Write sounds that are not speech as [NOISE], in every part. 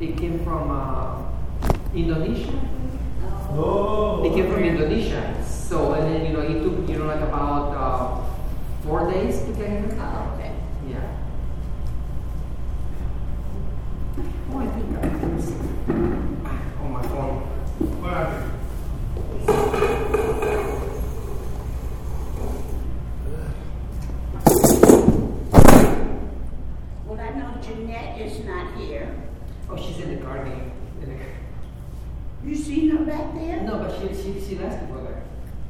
It came from uh, Indonesia. Oh. It came from Indonesia. So, and then, you know, it took, you know, like about uh, four days to get here. Oh, okay. Yeah. Oh, I think I can see. On my phone. What happened? Well, I know Jeanette is not here. Oh, she's in the garden. In You seen her back the, there? no, but she, she, she left to go there.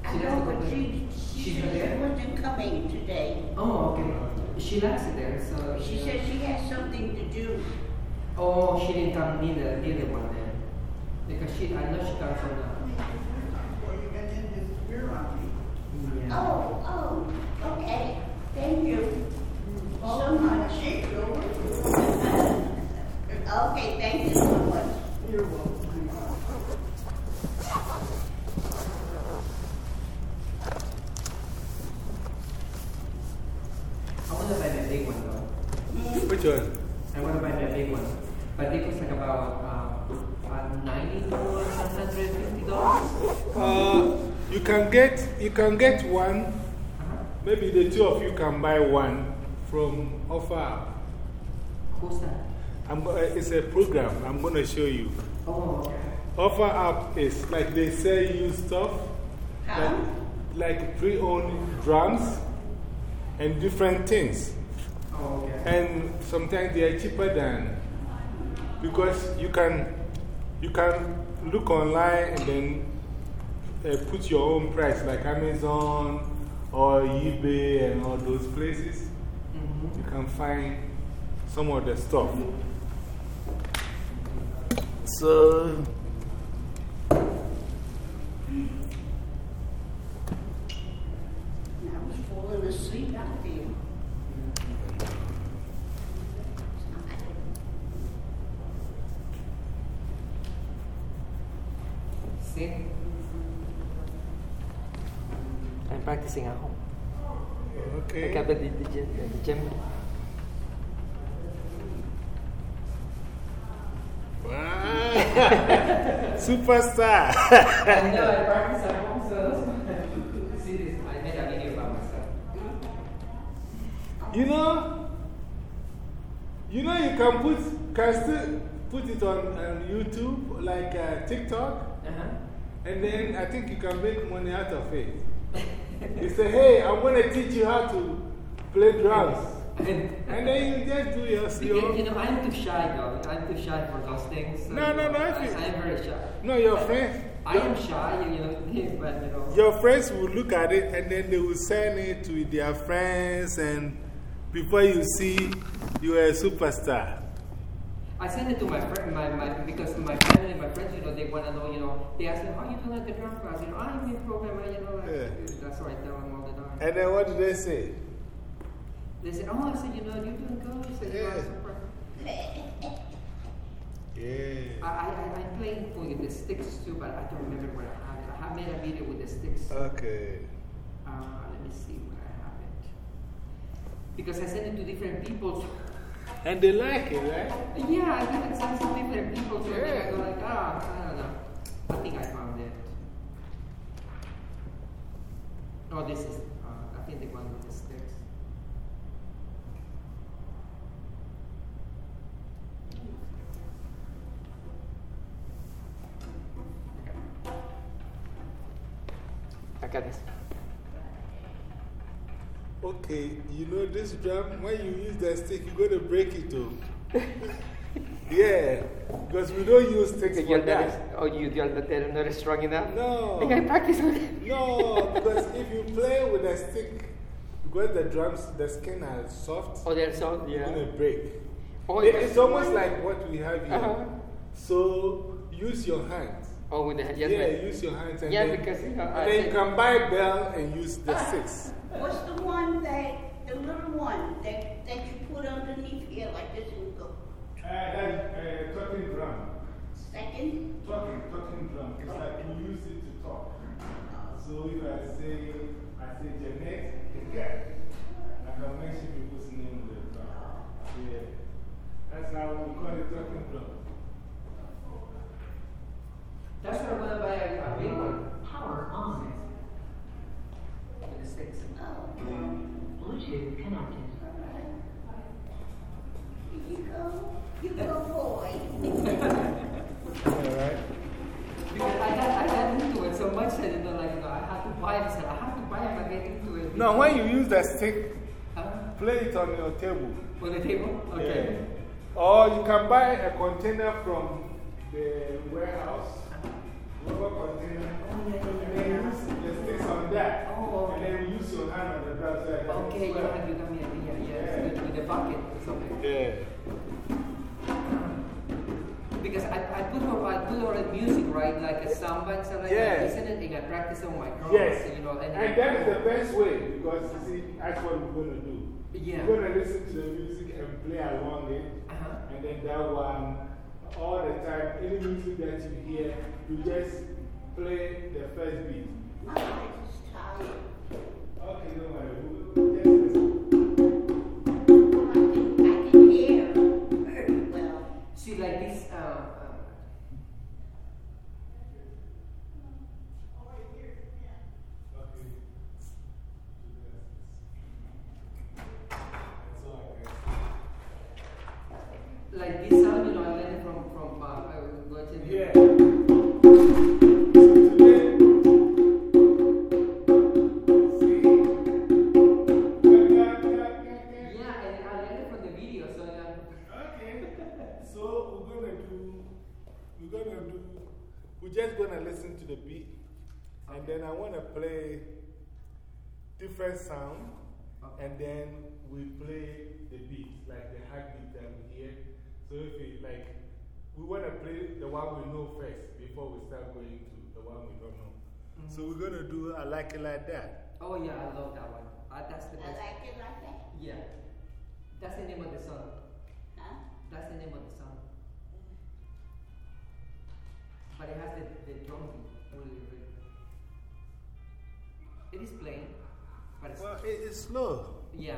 I She know, left to but go there. she, she She's said not she there? wasn't coming today. Oh, okay. She likes it there, so. She said she has something to do. Oh, she didn't come neither, neither one then. Because she, I know she comes from the. Yeah. Oh, oh, okay. Thank you so much. Okay, thank you so much. You're welcome. I want to buy that big one though. Which one? I want to buy that big one. But it was like about uh, uh, 90 dollars, 150 dollars. Uh, you can get you can get one. Maybe the two of you can buy one from OfferUp. Who's that? I'm, uh, it's a program. I'm going to show you. Oh, okay. OfferUp is like they sell you stuff, Huh? like, like pre owned drums and different things. Oh, okay. And sometimes they are cheaper than because you can you can look online and then put your own price, like Amazon or eBay and all those places. Mhm. You can find some of the stuff. So, And practicing at home. I okay. got the, the, the, gym- the gym. Wow. [LAUGHS] Superstar. I know I practice at home, so. See this? I made a video about myself. You know, you know, you can put, can still put it on, on YouTube, like uh, TikTok, Uh huh. and then I think you can make money out of it. You said, hey, I want to teach you how to play drums. And, then you just do your, you, you know, I'm too shy though. I'm too shy for those things. So, No, no, no, I, feel- I'm very shy. no, your friends. I am shy, you know, [LAUGHS] but you know. Your friends will look at it and then they will send it to their friends, and before you see, you are a superstar. I send it to my friend, my, my, because my family, and my friends, you know, they want to know, you know, they ask me, how you doing at the drum class? You know, I'm in program, you know, like, Yeah. that's what I tell them all the time. And then what do they say? They say, oh, I said, you know, you're doing good. I said, you are Yeah. super. Yeah. I, I, I, playing with the sticks too, but I don't remember where I have. I have made a video with the sticks. Okay. Uh, let me see where I have it. Because I sent it to different people. And they like it, right? yeah, I think it's to some different people. do Yeah. I go like, ah, I don't know. I think I found it. Oh, this is, uh, I think the one with the sticks. I got this. Okay, you know this drum, when you use that stick, you're going to break it too. [LAUGHS] yeah, because we don't use sticks So for you're that. oh, you, you're not, they're not strong enough? No. Think I practice with it. No, because if you play with a stick, because the drums, the skin are soft, Oh, they're so, you're yeah. going to break. Oh, It- it's almost like what we have here. Uh-huh. So use your hands. Oh, with the hand, yes, yeah, use your hands. And Yeah, then, because, you know, and I then you think- can buy a bell and use the sticks. What's the one that, the little one that, that you put underneath here like this and go? Uh, that's、uh, talking drum. Second? Talking, talking drum. It's like you use it to talk. So if I say, I say Jeanette, the I can mention people's name with the drum. Yeah. That's how we call it talking drum. That's what I meant by a, a big one. Power on. Oh, Bluetooth connected. You go, you go, boy. Alright? [LAUGHS] Because I got, I got into it so much that, you know, like, you I had to buy it. I I have to buy it if I get into it. Now, when you use the stick, Huh? play it on your table. On the table? Okay. Yeah. Or you can buy a container from the warehouse, uh-huh. rubber container, Oh, yeah, yeah, and then use the sticks on that. Oh, Use your hand on the drum. So I can Okay, you swell. got, you got me an idea, yes, with, with the bucket or something. Yeah. Because I, I put all, I put all the music, right, like a samba and stuff like Yeah. that, listen it, and I practice on my drums, Yes. you know, and, And that is the best way because you see, that's what we're going to do. Yeah. We're going to listen to the music and play along it. Uh-huh. And then that one, all the time, any music that you hear, you just play the first beat. My eyes is tired. Okay, don't worry. So we're gonna do, we're gonna do, we're just gonna listen to the beat. And then I wanna play different sound. And then we play the beat, like the heartbeat that we hear. So if it, like, we wanna play the one we know first before we start going to the one we don't know. So we're gonna do I Like It Like That. oh yeah, I love that one. Uh, that's the best. I like it like that. Yeah. That's the name of the song. That's the name of the song. But it has the, the drum beat. Really, really. It is plain, but it's. Well, it's slow. Yeah.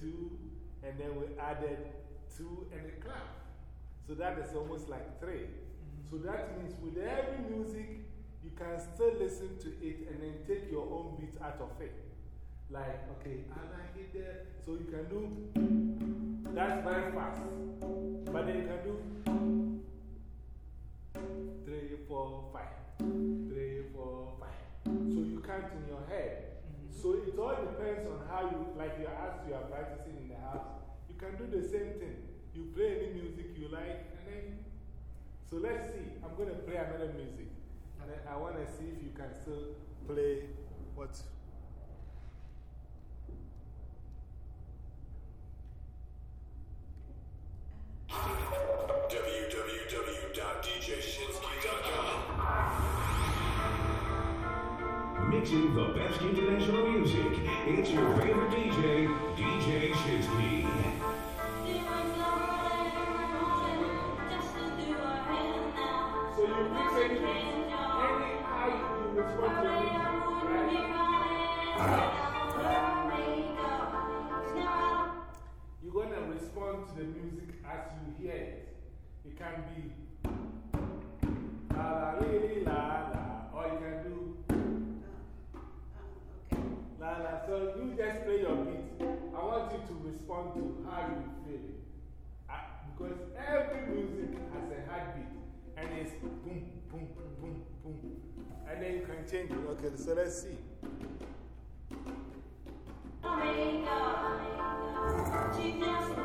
Two, and then we added two and a clap. So that is almost like three. So mm-hmm. that means with every music, you can still listen to it and then take your own beat out of it. Like, okay, I like it there. So you can do that's very fast. But then you can do three, four, five. Three, four, five. So you count in your head. So it all depends on how you, like you asked, you are practicing in the house. You can do the same thing. You play any music you like, and then. So let's see. I'm going to play another music. And then I want to see if you can still play what. www.djshinsky.com. Mixing the best international music. It's your favorite DJ, DJ Shinsky. You're going to respond to the music as you hear it. It can be la la la la, So you just play your beat. I want you to respond to how you feel. I, because every music has a heartbeat. And it's boom, boom, boom, boom. And then you can change it. Okay, so let's see. She just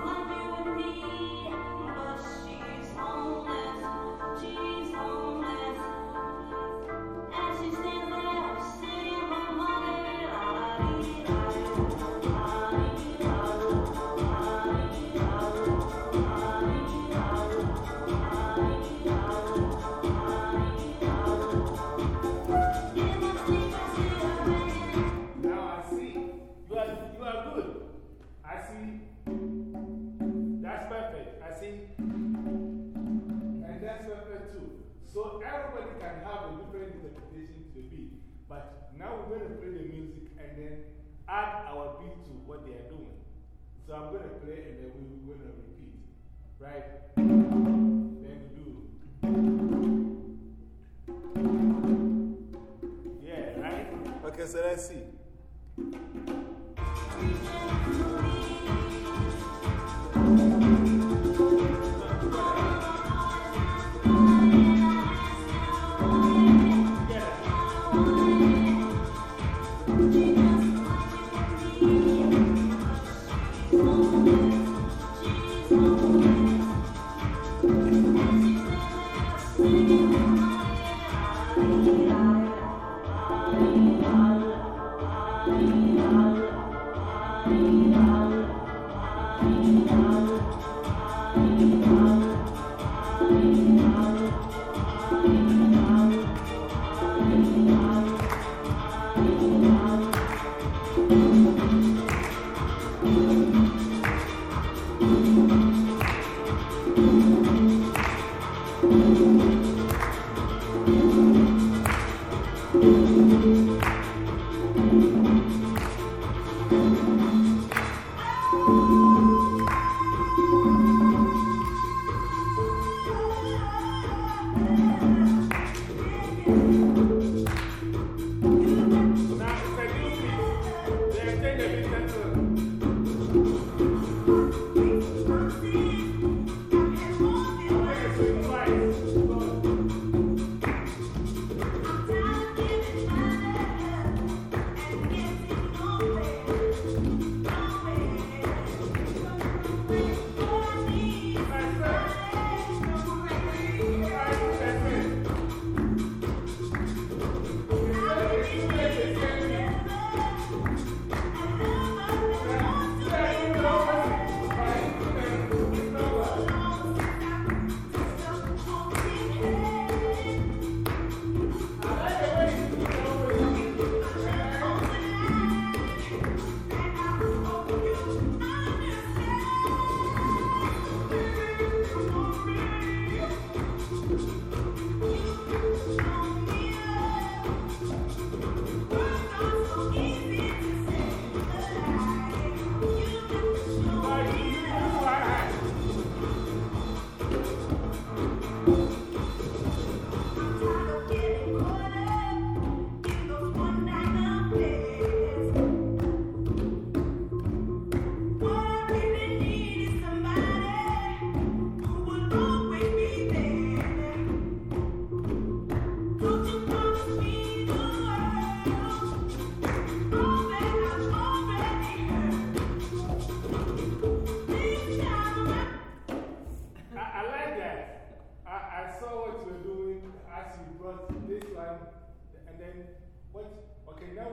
I'm going to play and then we're going to repeat. Right? Then we do. Yeah, right? Okay, so let's see. Música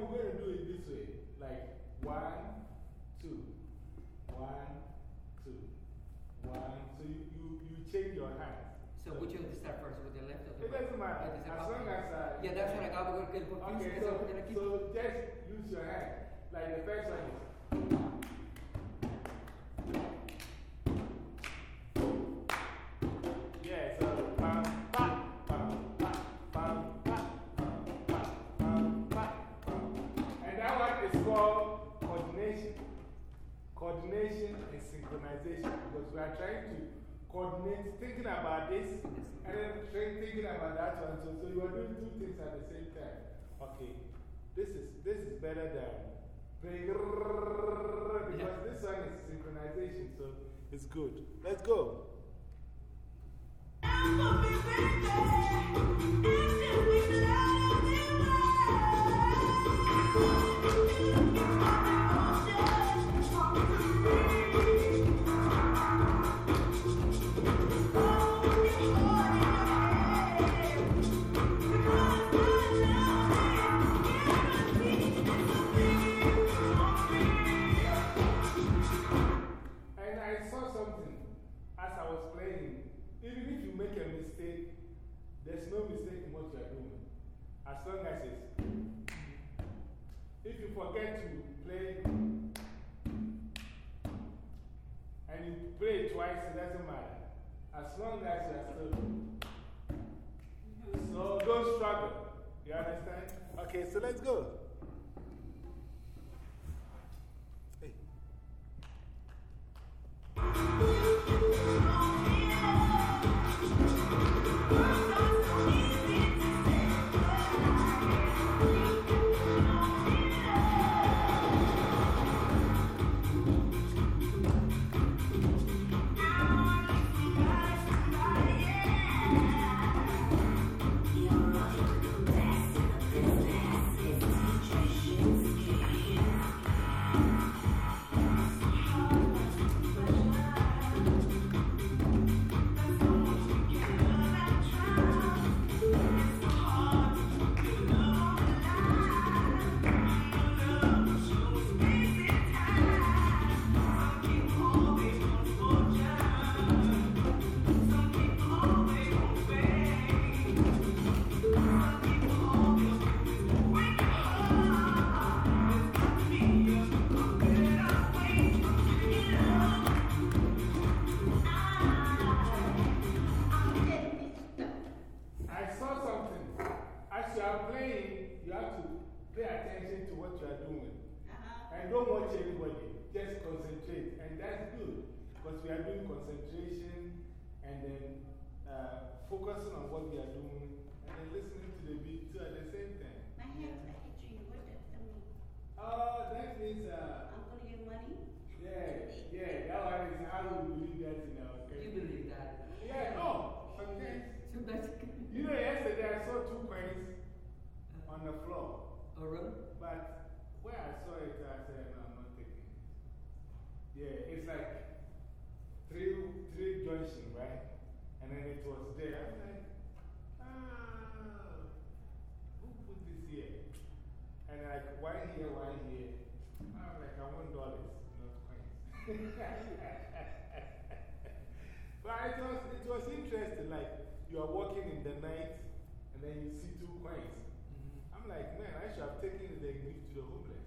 we're going to do it this way like one, two, one, two, one. So you, you, you change your hands. So which one to start first, with the left or the It right? doesn't matter. As long as I. Yeah, that's what I got. Porque el confused Okay, is over there, so, so just use your hand. Like the first one is. Coordination and synchronization because we are trying to coordinate, thinking about this and then thinking about that one. So, so you are doing two things at the same time. Okay, this is, this is better than playing because this one is synchronization. so it's good. Let's go. And no mistake in what you are doing. As long as it's. If you forget to play and you play twice, it doesn't matter. As long as you are still. So don't struggle. You understand? Okay, so let's go. Hey. Watch anybody. Just concentrate. And that's good. Because we are doing concentration and then uh, focusing on what we are doing and then listening to the beat too at the same time. My hands are itching. What does that mean? Oh, that means, uh, I'm going to get money? yeah, yeah, that one is how we believe that in our You believe that? Yeah, no, sometimes. [LAUGHS] So basically. You know, yesterday I saw two coins on the floor. Oh, really? But where I saw it, I said, no, I'm not taking it. Yeah, it's like three, three junction, right? And then it was there. I'm like, ah, who put this here? And like, why here, why here. I'm like, I want dollars, not coins. [LAUGHS] but it was, it was interesting. Like, you are walking in the night and then you see two coins. I'm like, man, I should have taken it and given to the homeless.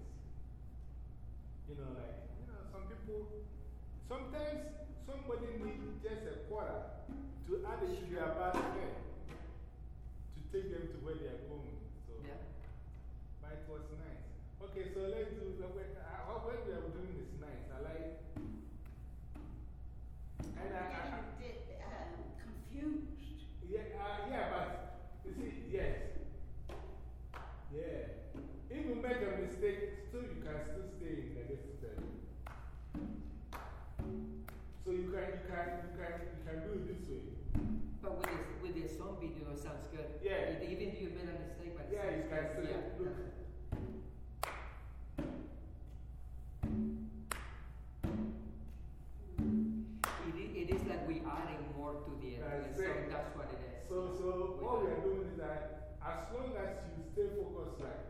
You know, like, some people, sometimes somebody needs just a quarter to add it to their bad fare to take them to where they are going. So, Yeah. but it was nice. Okay, so let's do the way. uh, What we are doing this nice. I like. And I, I, I'm getting uh, confused. yeah, uh, yeah, but you see, yes. Yeah. If you make a mistake, still you can still stay in the distance. So you can, you can, you can, you can do it this way. But with this, with the song video, it sounds good. Yeah. It- even if you made a mistake, but Yeah, you can still Yeah. look. It, it is like we adding more to the, That's That's what it is. So, so what we are doing is that as long as you stay focused, like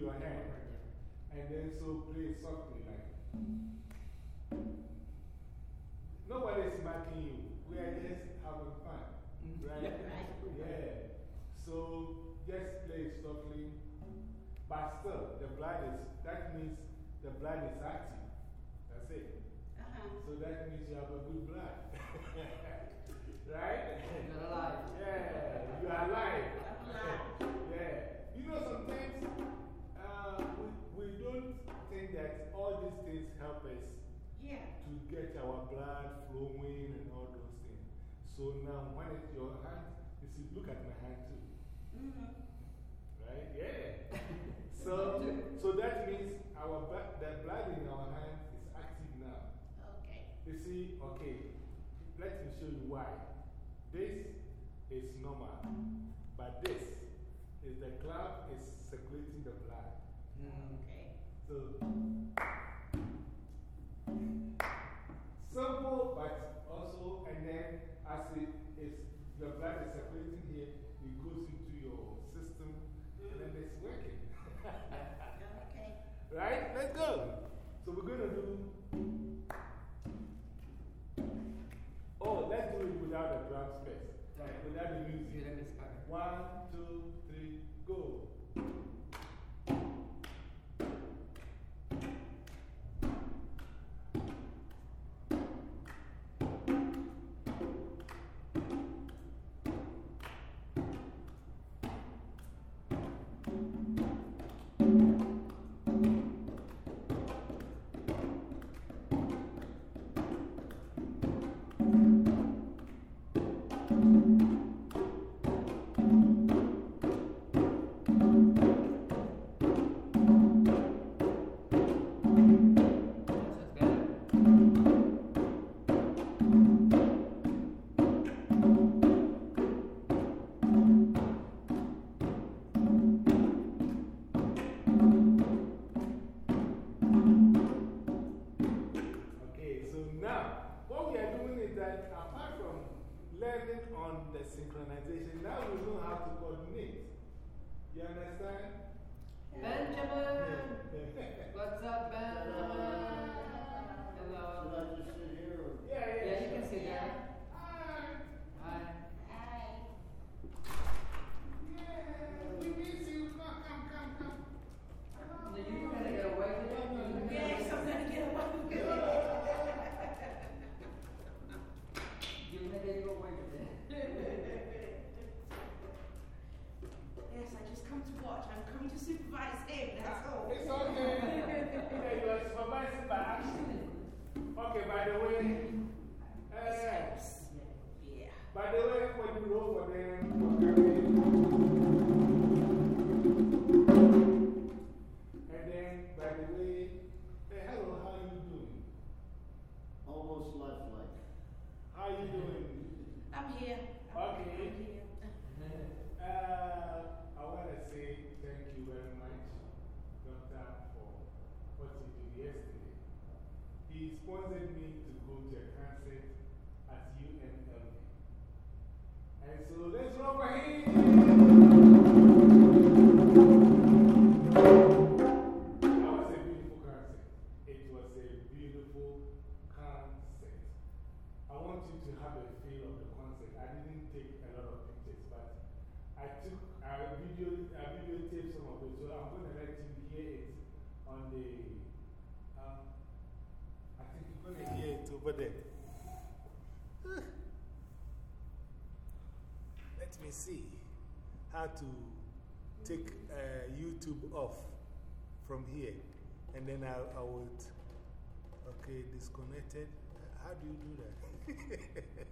your hand. And then so play softly, like. Nobody's marking you. We are just having fun. Right? Right. Yeah. So just play softly. But still, the blood is, that means the blood is active. That's it. Uh-huh. So that means you have a good blood. [LAUGHS] right? You're alive. Yeah, you are alive. Alive. yeah. You know, sometimes uh, we, we don't think that all these things help us Yeah. to get our blood flowing and all those things. So now, when it's your hand, you see, look at my hand too. Mm-hmm. Right? Yeah. [LAUGHS] so, so that means our the blood in our hand is active now. Okay. You see, okay, let me show you why. This is normal, but this is the club is circulating the blood. Mm. Okay. So, simple, but also, and then as it is, the blood is circulating here, it goes into your system, and then it's working. Okay. [LAUGHS] right? Let's go. So we're going to do. Oh, let's do it without the drums first. Right. Without the music. let me start. One, two, three, go. Synchronization, now we know how to coordinate. You understand? Benjamin! [LAUGHS] What's up, Benjamin? Hello. Should I just sit here or? Yeah, yeah. Yeah, you can sit. Yeah, we miss you. Come, come, come, come. Come to watch. I'm coming to supervise him, that's all. It's okay. [LAUGHS] yeah, you are supervised by. Okay, by the way, uh. Yeah. by the way, when you roll for them, see how to take uh, YouTube off from here. And then I, I would. Okay, disconnected. How do you do that? [LAUGHS]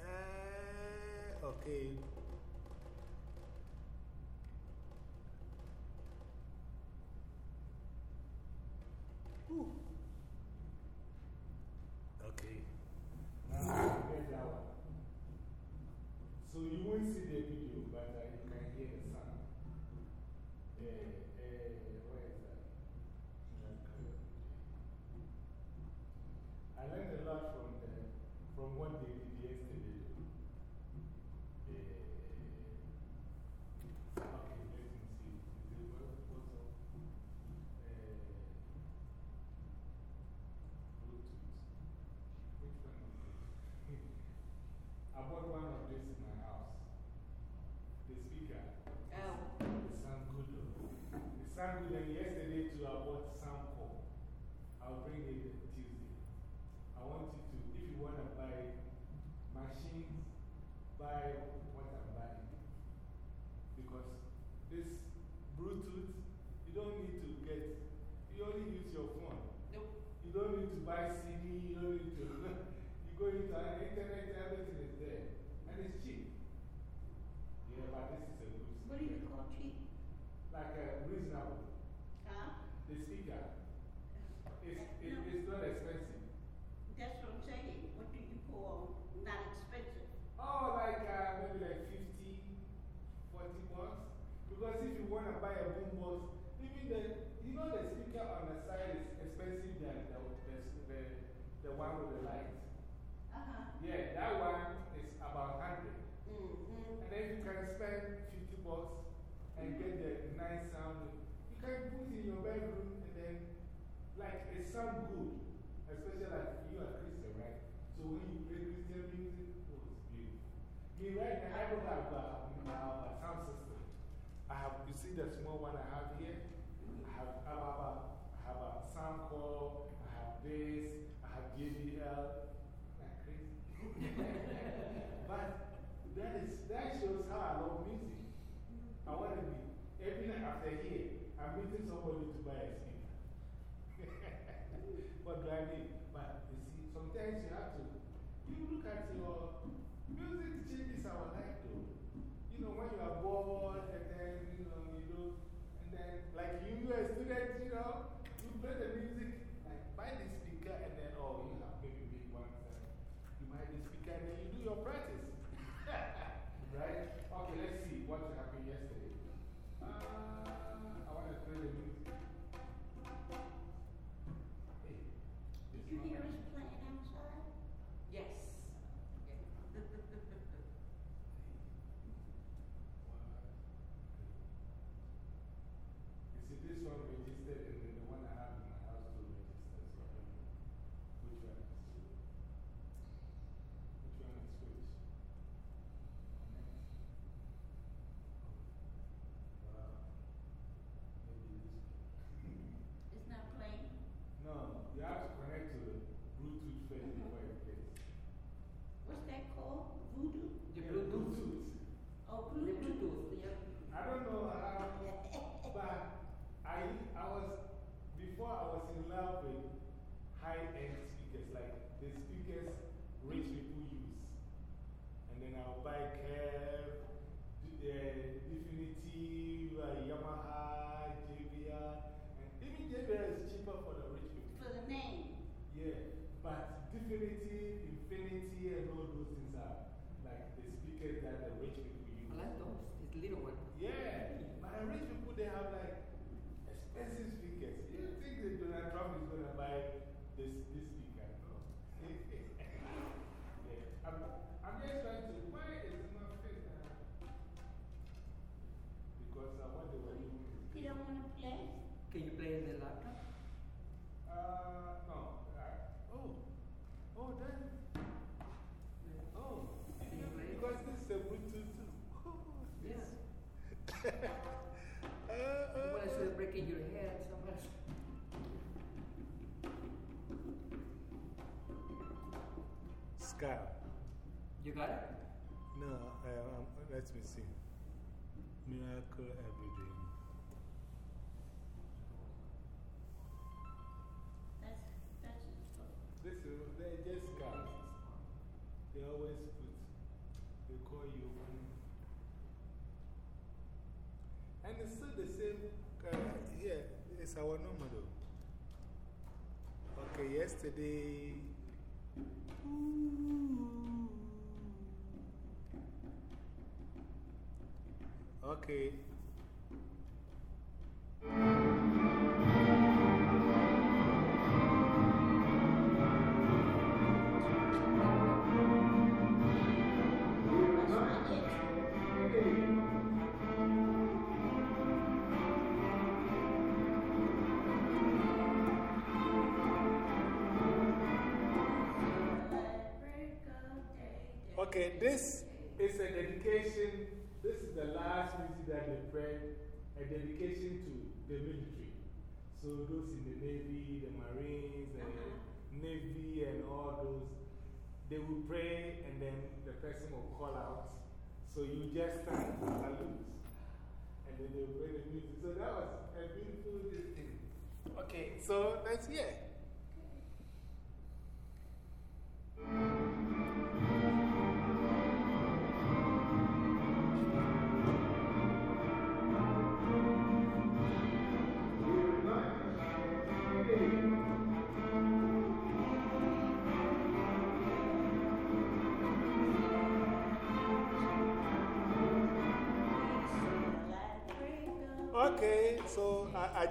uh, okay. learned a lot from, from what they did yesterday. Eh, I bought one of this in my house. The speaker. Oh. It sounds good The sound good. And yesterday too, I bought buy CD, you don't need to, you go into the internet, everything is there. And it's cheap. Yeah, but this is a good What do you call cheap? Like a reasonable. Huh? The speaker. It's, it, it's not expensive. That's what I'm saying. What do you call not expensive? Oh, like uh, maybe like 50, 40 bucks. Because if you want to buy a boombox, even the, you know, the speaker on the side is expensive than the, the, the, one with the light. Uh huh. Yeah, that one is about 100. Mm-hmm. And then you can spend 50 bucks and get the nice sound. You can put it in your bedroom and then, like, it sounds good. Especially like you are Christian, right? So when you play Christian music, oh, it's beautiful. Me, right now, I don't have a, sound system. I have, you see the small one I have here? I have, I have, a, I have a Soundcore, I have this, I have JBL. Like crazy. [LAUGHS] but that, is, that shows how I love music. I want to be, every night after here, I'm meeting somebody to buy a speaker. [LAUGHS] what do I mean? But you see, sometimes you have to, you look at your music changes our life though. You know, when you are bored and then, you know, you do, and then, like you, you are a student, you know, you play the music, like buy the speaker and then, oh, you have maybe big ones. You buy the speaker and then you do your practice. [LAUGHS] right? Okay, let's see what happened yesterday. Uh, I want to play the music. Hey, Did you hear us playing outside? Yes. Yeah. You see, this one registered and then the one I have in my house too registered. So I don't know which one is which one is which. Wow. Maybe this one. It's not playing. No, you have to connect to the Bluetooth first before it plays. What's that called? Voodoo? The Bluetooth. Oh, The Bluetooth. Bluetooth, yeah. I don't know how, but I, I was, before I was in love with high end speakers, like the speakers rich people use. And then I'll buy KEF, the Definitive, uh, Yamaha, JBL. And even JBL is cheaper for the rich people. For the name. Yeah, but Definitive, Infinity, and all those things are like the speakers that the rich people use. I like little one. Yeah, but the rich people, they have like expensive speakers. You think that Donald Trump is going to buy this, this speaker? No. [LAUGHS] yeah. I'm, I'm just trying to, why is it not fit? Because uh, what they were doing You don't want to play? Can you play in the laptop? Uh, no. I, oh, oh, then. Oh, Can you play? because this is a Bluetooth too. Oh, Yeah. this. You want to start breaking your head so much. Scott. You got it? No, uh, um, let me see. Miracle every Okay, yesterday. Okay. Okay, this is a dedication. This is the last music that they played a dedication to the military. So those in the Navy, the Marines, and Uh-huh. Navy, and all those, they will pray and then the person will call out. So you just stand, salute, and then they will play the music. So that was a beautiful thing. Okay, so let's hear.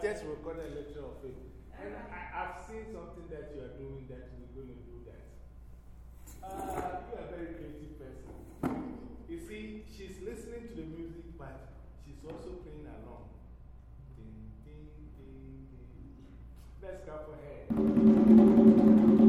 Just recorded a lecture of it. And I, I've seen something that you are doing that we're going to do that. Uh, you are a very creative person. You see, she's listening to the music, but she's also playing along. Ding, ding, ding, ding. Let's clap for her.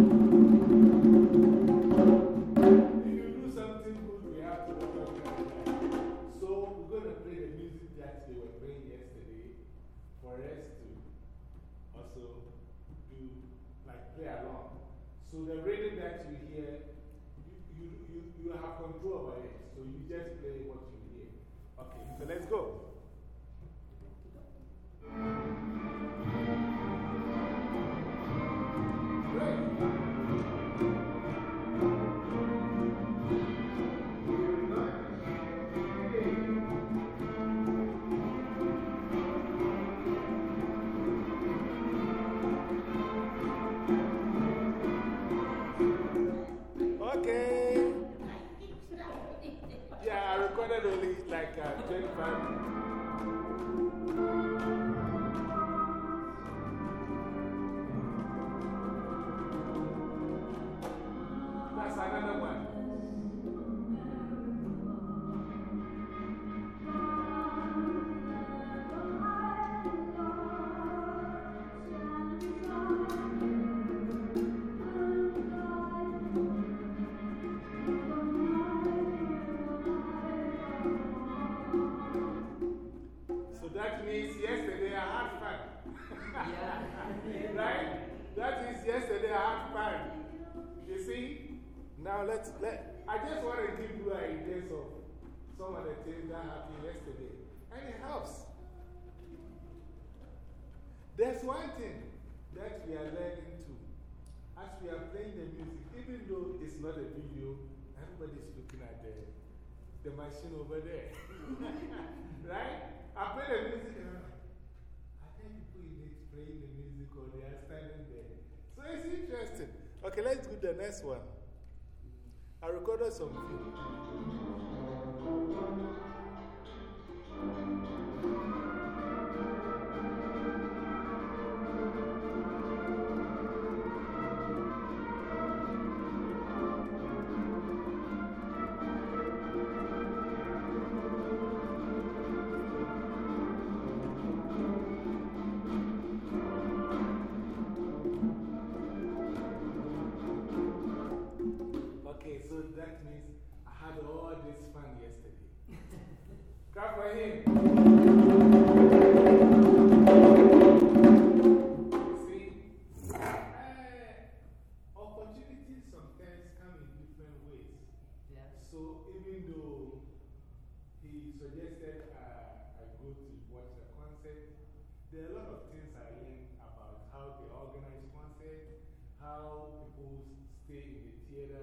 The machine over there. [LAUGHS] right? I play the music I think people in playing the music or they are standing there. So it's interesting. Okay, let's do the next one. I recorded some.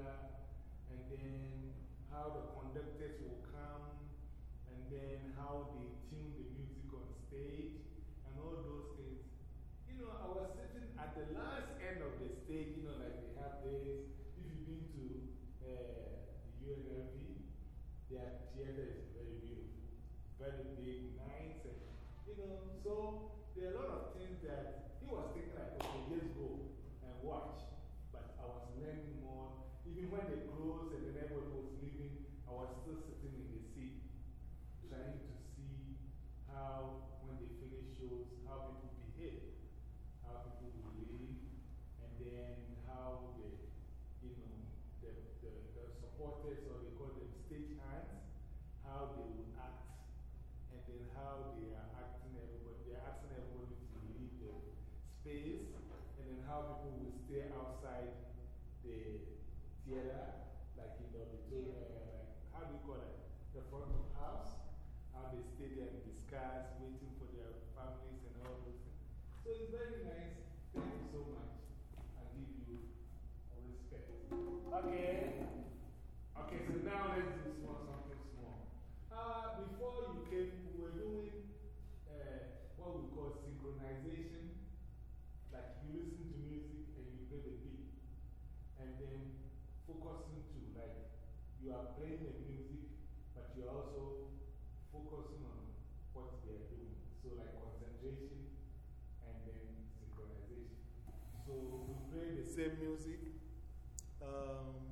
And then how the conductors will come, and then how they tune the music on stage, and all those things. You know, I was sitting at the last end of the stage, you know, like they have this. If you've been to uh, the UNLV, their theater is very beautiful, very big, nice, and you know, so there are a lot of things that he was thinking, like, okay, just go and watch. But I was learning more. Even when they closed and the neighborhood was leaving, I was still sitting in the seat trying to see how, when they finish shows, how people behave, how people believe, and then how the, you know, the, the, the supporters, or they call them stagehands, how they would act, and then how they are acting everybody, they are asking everybody to leave the space, and then how people will stay outside the theater, like in the auditorium, like, how do you call it? The front of house, how they stay there and discuss, waiting for their families and all those things. So it's very nice. Thank you so much. I give you respect. Okay. Okay, so now let's do small, something small. Uh, before you came, we were doing uh, what we call synchronization. Like you listen to music and you play the beat. And then focusing to, like you are playing the music, but you're also focusing on what they are doing. So, like concentration and then synchronization. So, we play the same music. Um,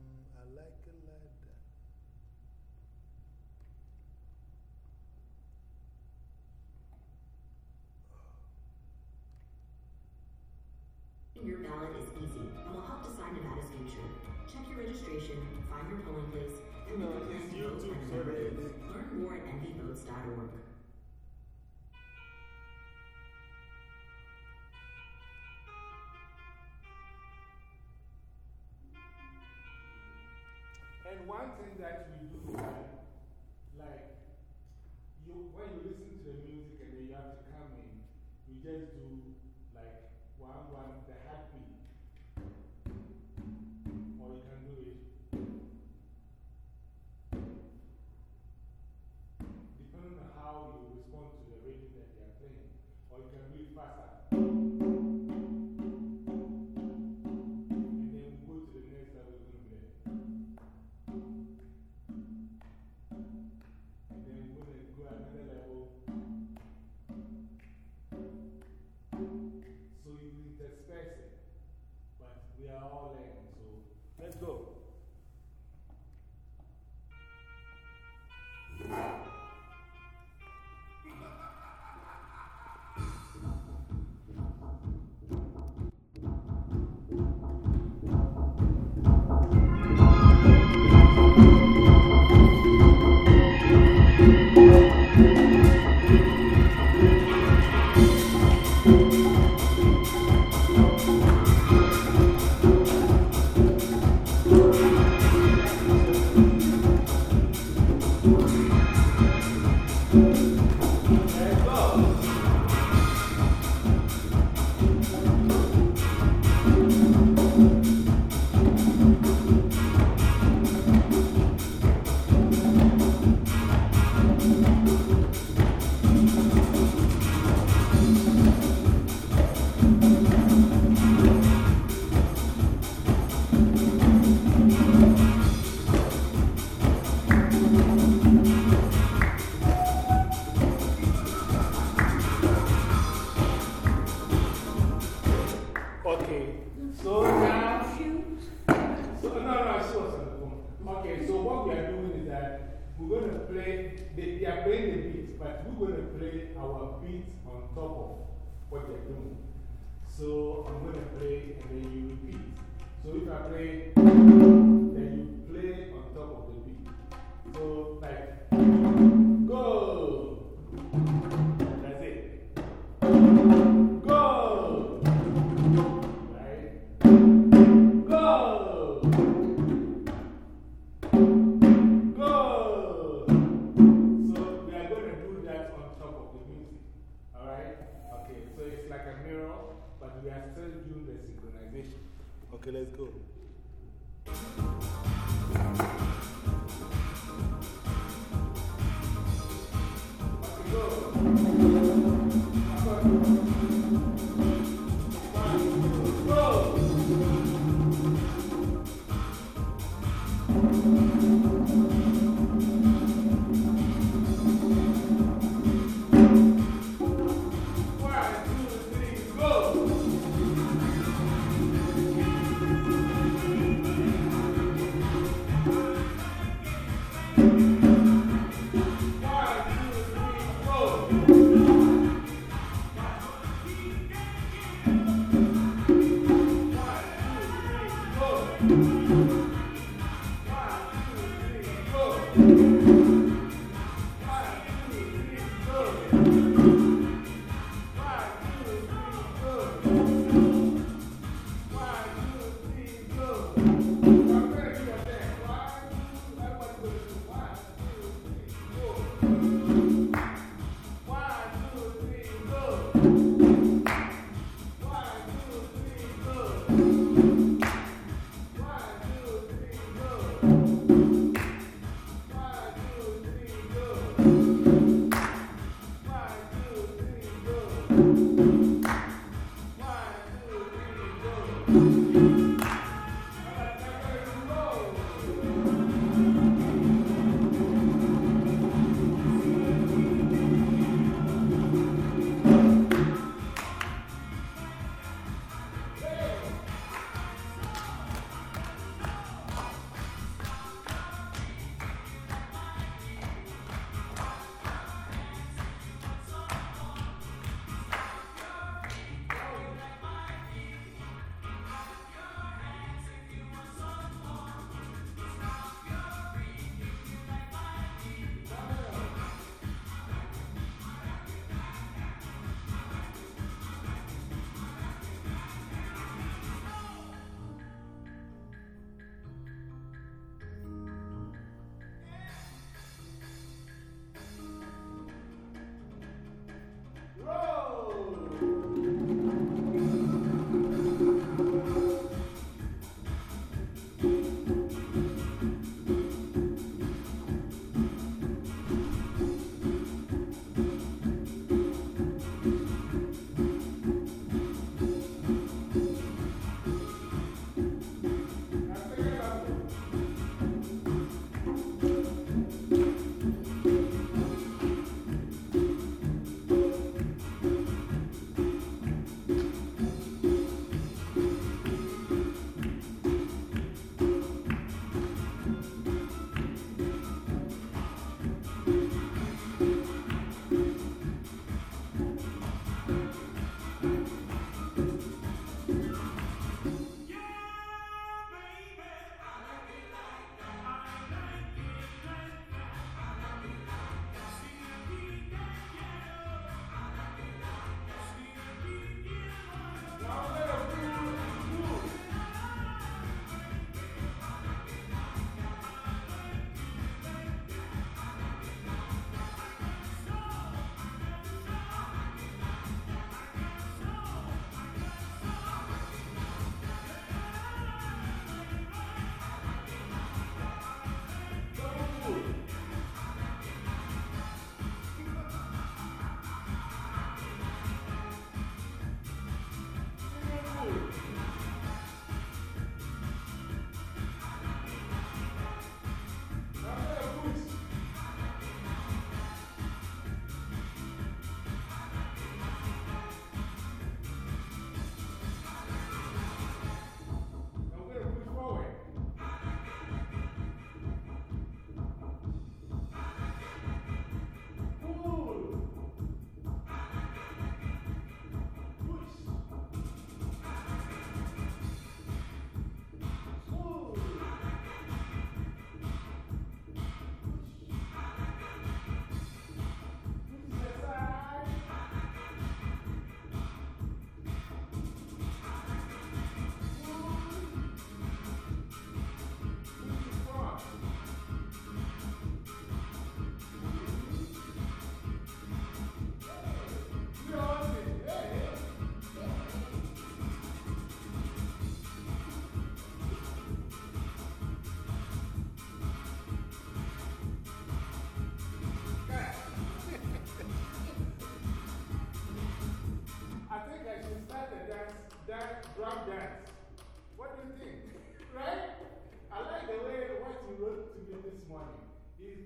Okay, let's go.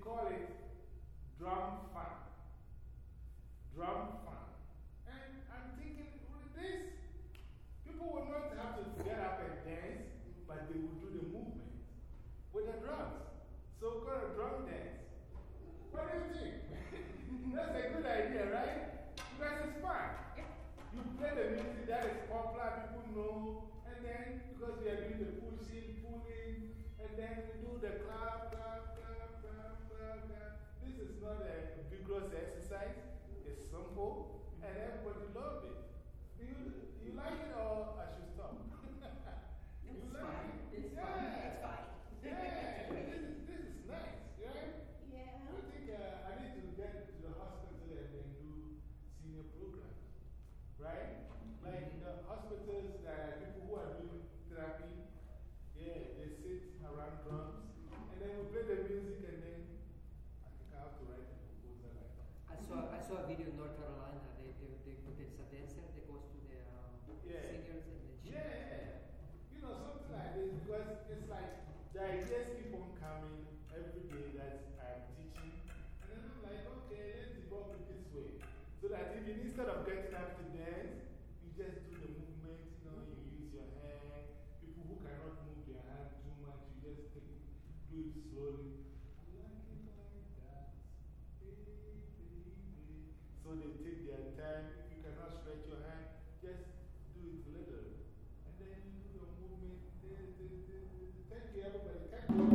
Call it drum fun. Drum fun. And I'm thinking, with this, people will not have to get up and dance, but they will do the movement with the drums. So, call it drum dance. What do you think? [LAUGHS] That's a good idea, right? Because it's fun. You play the music that is popular, people know, and then because we are doing the pushing, pulling, and then we do the clap, clap, clap, clap, clap, clap. This is not a vigorous exercise, it's simple, and everybody loves it. Do you, you like it or I should stop? [LAUGHS] you It's like fine. it? It's yeah. fine. It's fine. Yeah, this is, this is nice, right? Yeah. I think uh, I need to get to the hospital and then do senior programs, right? Like in the hospitals, there are people who are doing therapy. Yeah, they sit around drums and then we play the music and then I think I have to write a proposal like that. I saw, I saw a video in North Carolina Carolina. They, they, they, there's a dancer that goes to the um, Yeah. singers and then she. Yeah. You know, something like this because it's like the ideas keep on coming every day that I'm teaching. And then I'm like, okay, let's develop it this way. So that even instead of getting up to dance, you just do the movement, you know, you use your hand. People who cannot move their hand too much, you just take, do it slowly. So they take their time. If you cannot stretch your hand, just do it little. And then you do your movement. Thank you, everybody. Thank you.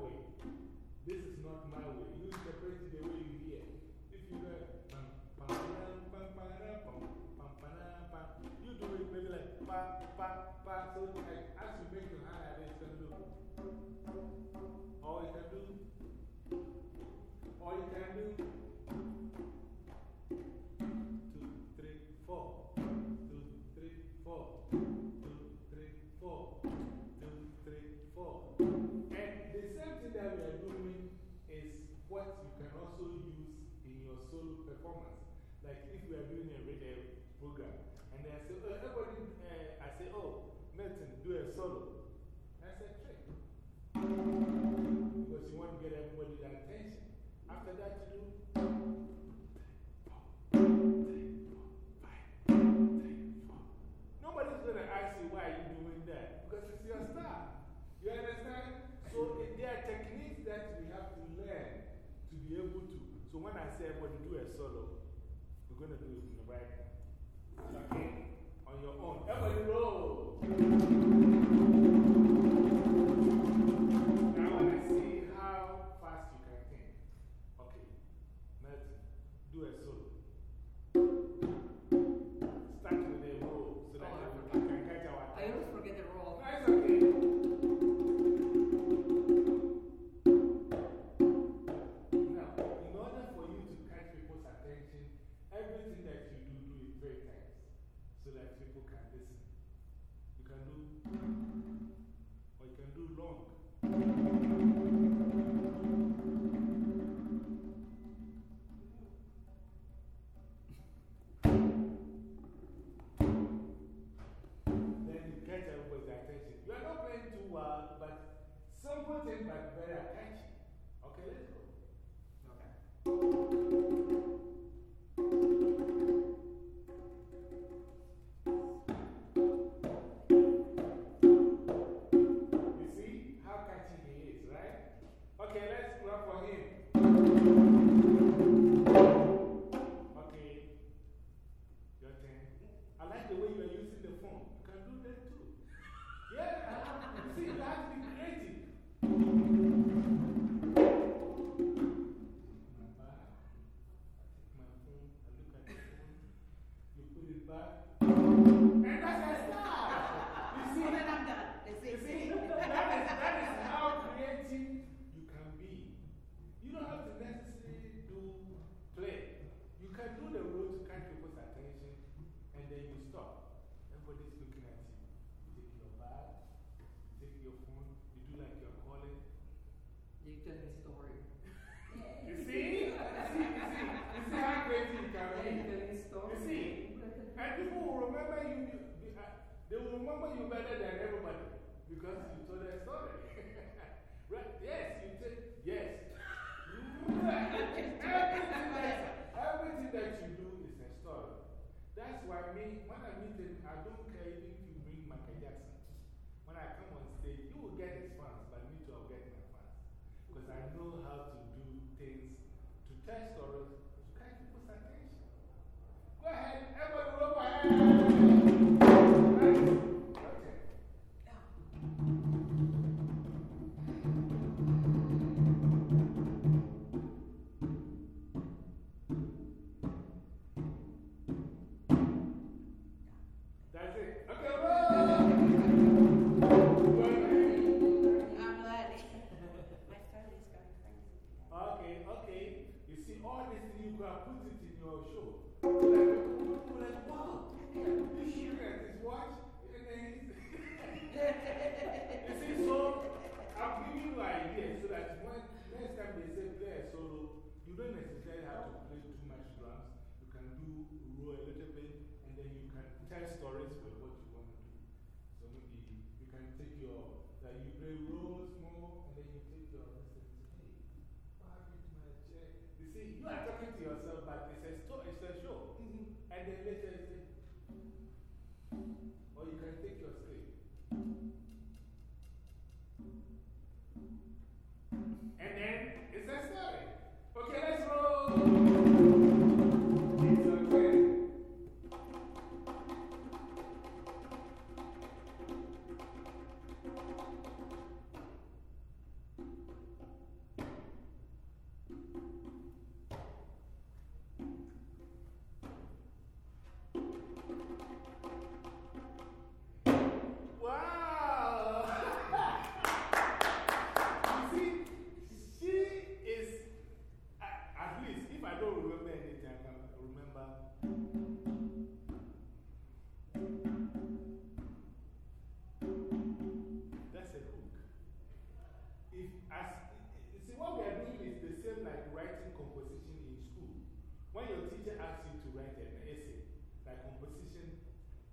Way. This is not my way. You interpret it the way you hear. If you go, pam, pam, pam, pam, pam, pam, pam, pam, you do it maybe like pa, pa, pa. So like, as you make your hand like this, you do. Or you can do. Or you can do. What you can also use in your solo performance. Like if we are doing a radio program, and they say, oh, everybody, uh, I say, oh, Milton, do a solo. That's a trick. Because you want to get everybody's attention. After that, you do. Going to do it in the right Okay? On your own. Everybody roll.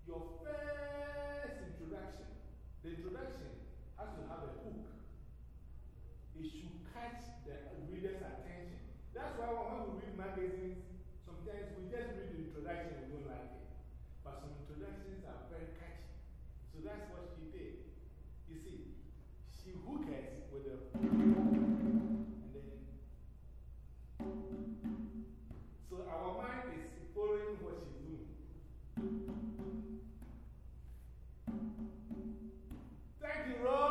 your first introduction, the introduction has to have a hook. It should catch the reader's attention. That's why when we read magazines, sometimes we just read the introduction and don't like it. But some introductions are very catchy. So that's what she did. You see, she hooked us with a and then. So our mind is following what she doing.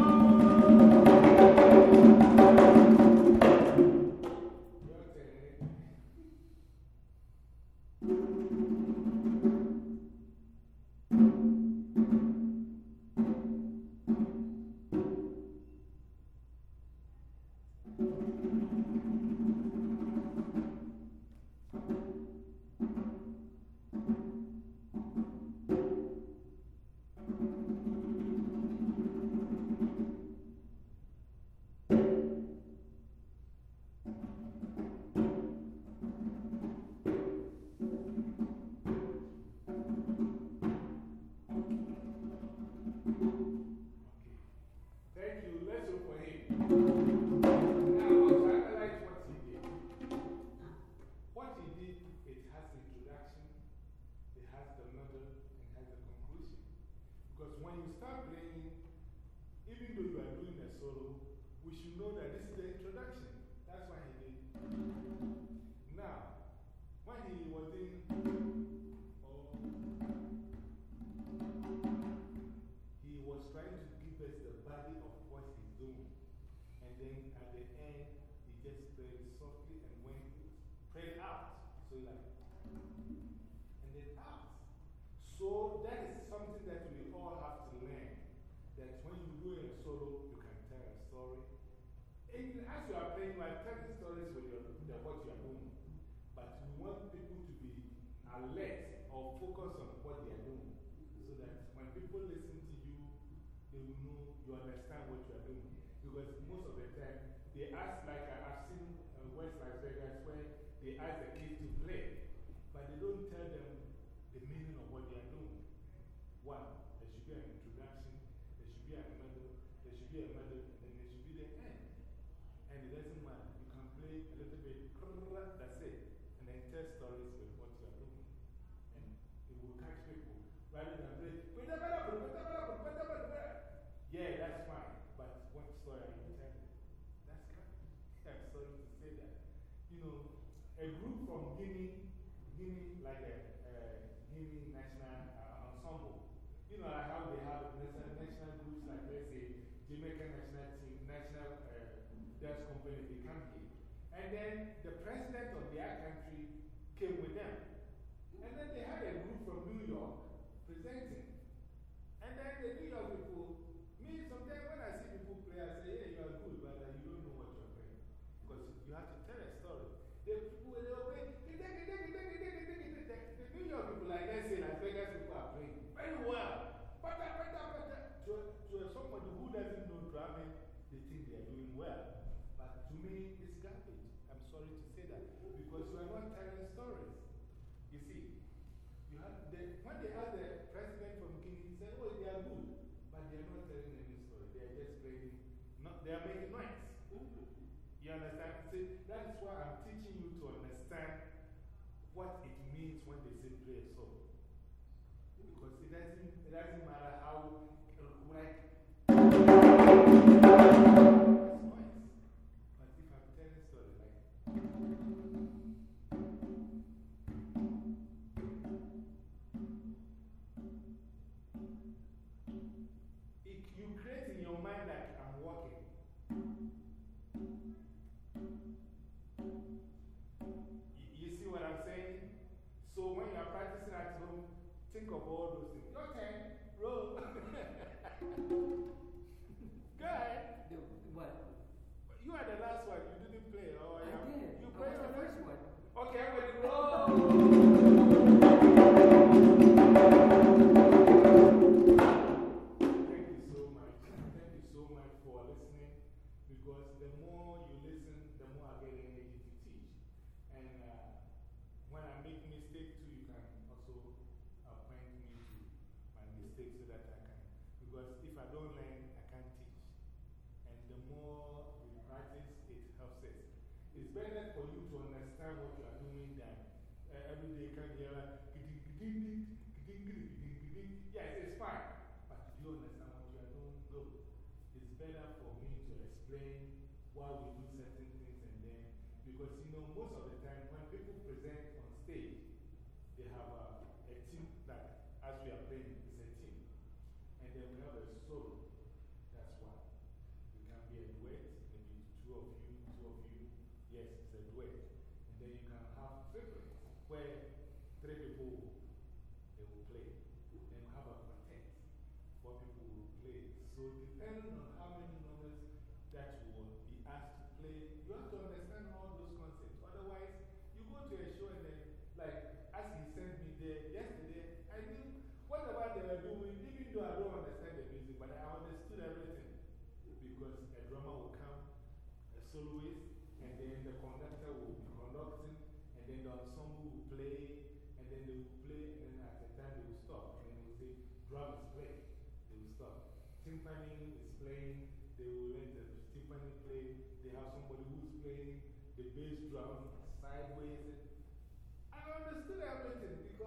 Solo, we should know that this what you are doing. But we want people to be alert or focus on what they are doing. So that when people listen to you, they will know you understand what you are doing. Because most of the time, they ask, like I, I've seen uh, West Las Vegas, where they ask the kids to play, but they don't tell them the meaning of what they are doing. One, there should be an introduction, there should be a middle, there should be a middle, and then there should be the end. And it doesn't matter. You can play a little bit, that's it. And then tell stories with what you are doing. And it will catch people rather than play. Yeah, that's fine. But what story are you telling? That's kind I'm sorry to say that. You know, a group from Guinea, Guinea, like a, a Guinea national uh, ensemble. You know, like how they have national, national groups, like let's say Jamaican national team, national uh, dance company, they come here. And then the president of their country came with them. And then they had a group from New York presenting. And then the New York people, me, sometimes when I see people play, I say, hey, you are good, but uh, you don't know what you're playing. Because you have to tell a story. The people, they play, the New York people, like let's say, Las Vegas people are playing very well. But, uh, but, uh, but, uh, to, to somebody who doesn't know drumming, they think they are doing well. But to me, sorry to say that. Because you are not telling stories. You see, you the, when they asked the president from Guinea, he said, oh, they are good. But they are not telling any story. They are just playing, not, they are making noise. You understand? See, that is why I'm teaching you to understand what it means when they say play a song. Because it doesn't, it doesn't matter how, like, You, see what I'm saying? So when you are practicing at home, think of all those things. Your turn, roll. [LAUGHS] Go ahead. The, what? You are the last one. You didn't play. Oh, I yeah. did. You played the first one. Okay, I'm ready. Roll.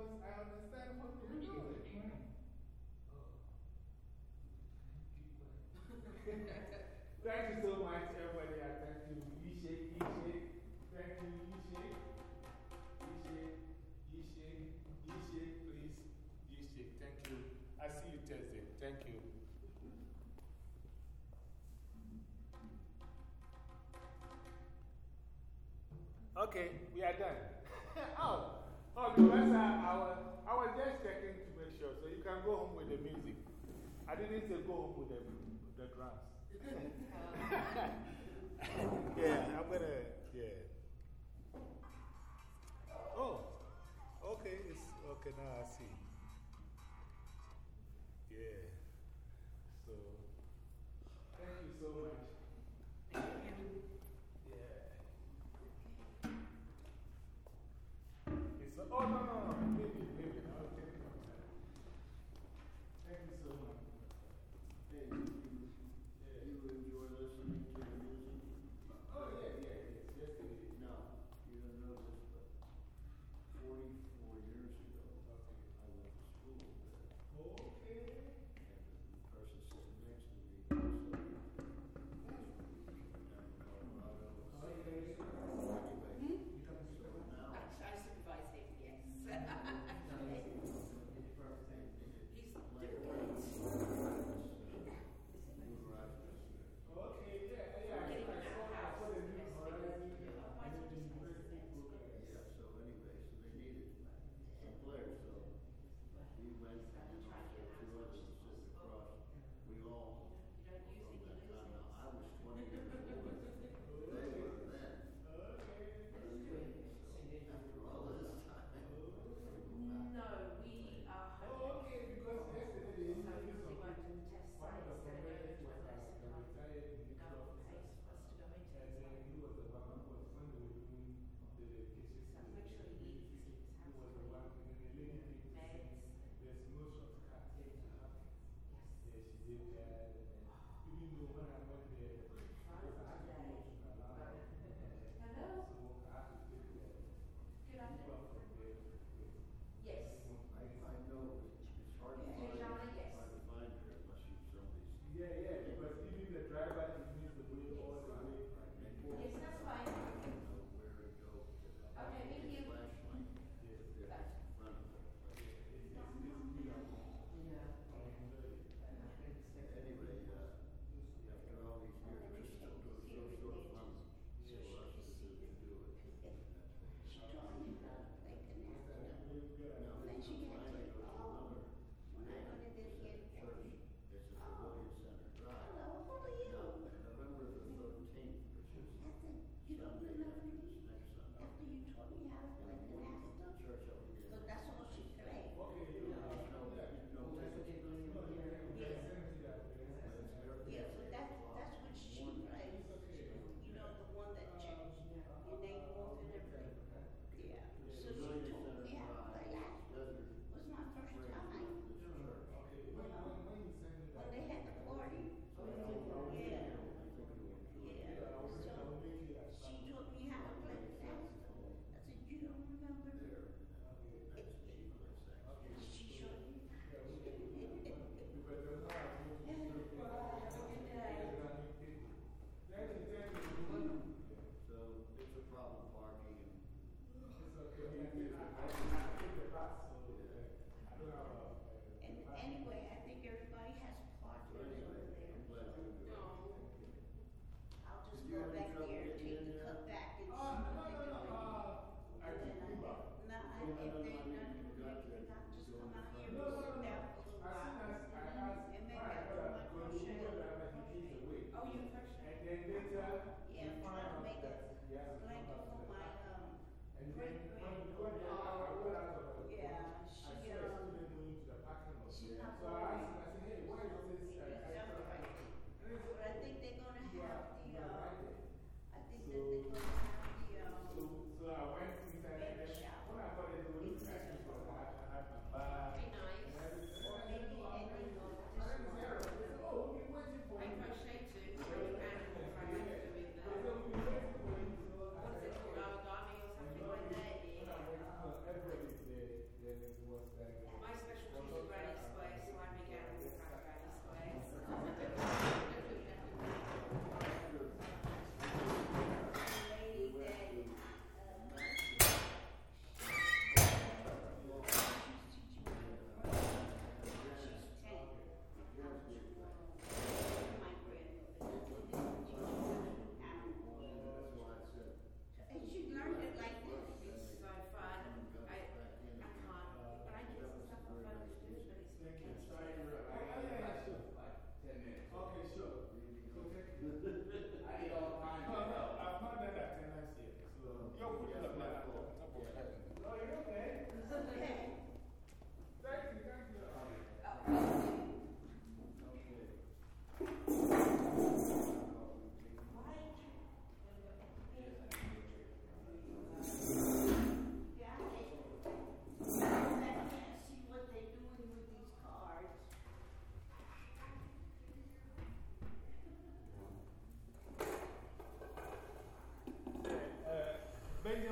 because I understand what you're doing. [LAUGHS] thank you so much, everybody. Thank you. You shake, you shake. Thank you, you shake. You shake, you shake, you please. You shake. Thank you. I see you Thursday. Thank you. Okay, we are done. Oh, I, I, was, I was just checking to make sure. So you can go home with the music. I didn't say go home with the, the drums. [LAUGHS] yeah, I'm going to, yeah. Oh, okay, it's, okay, now I see.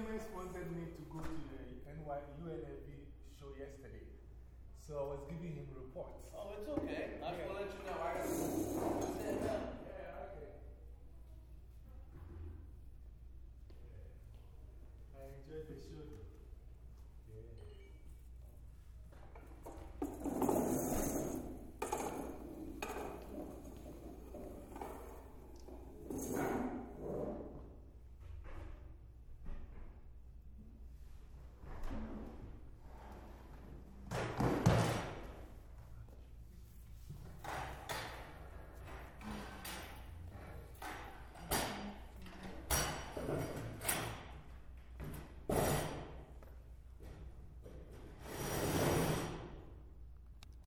parents wanted me to go to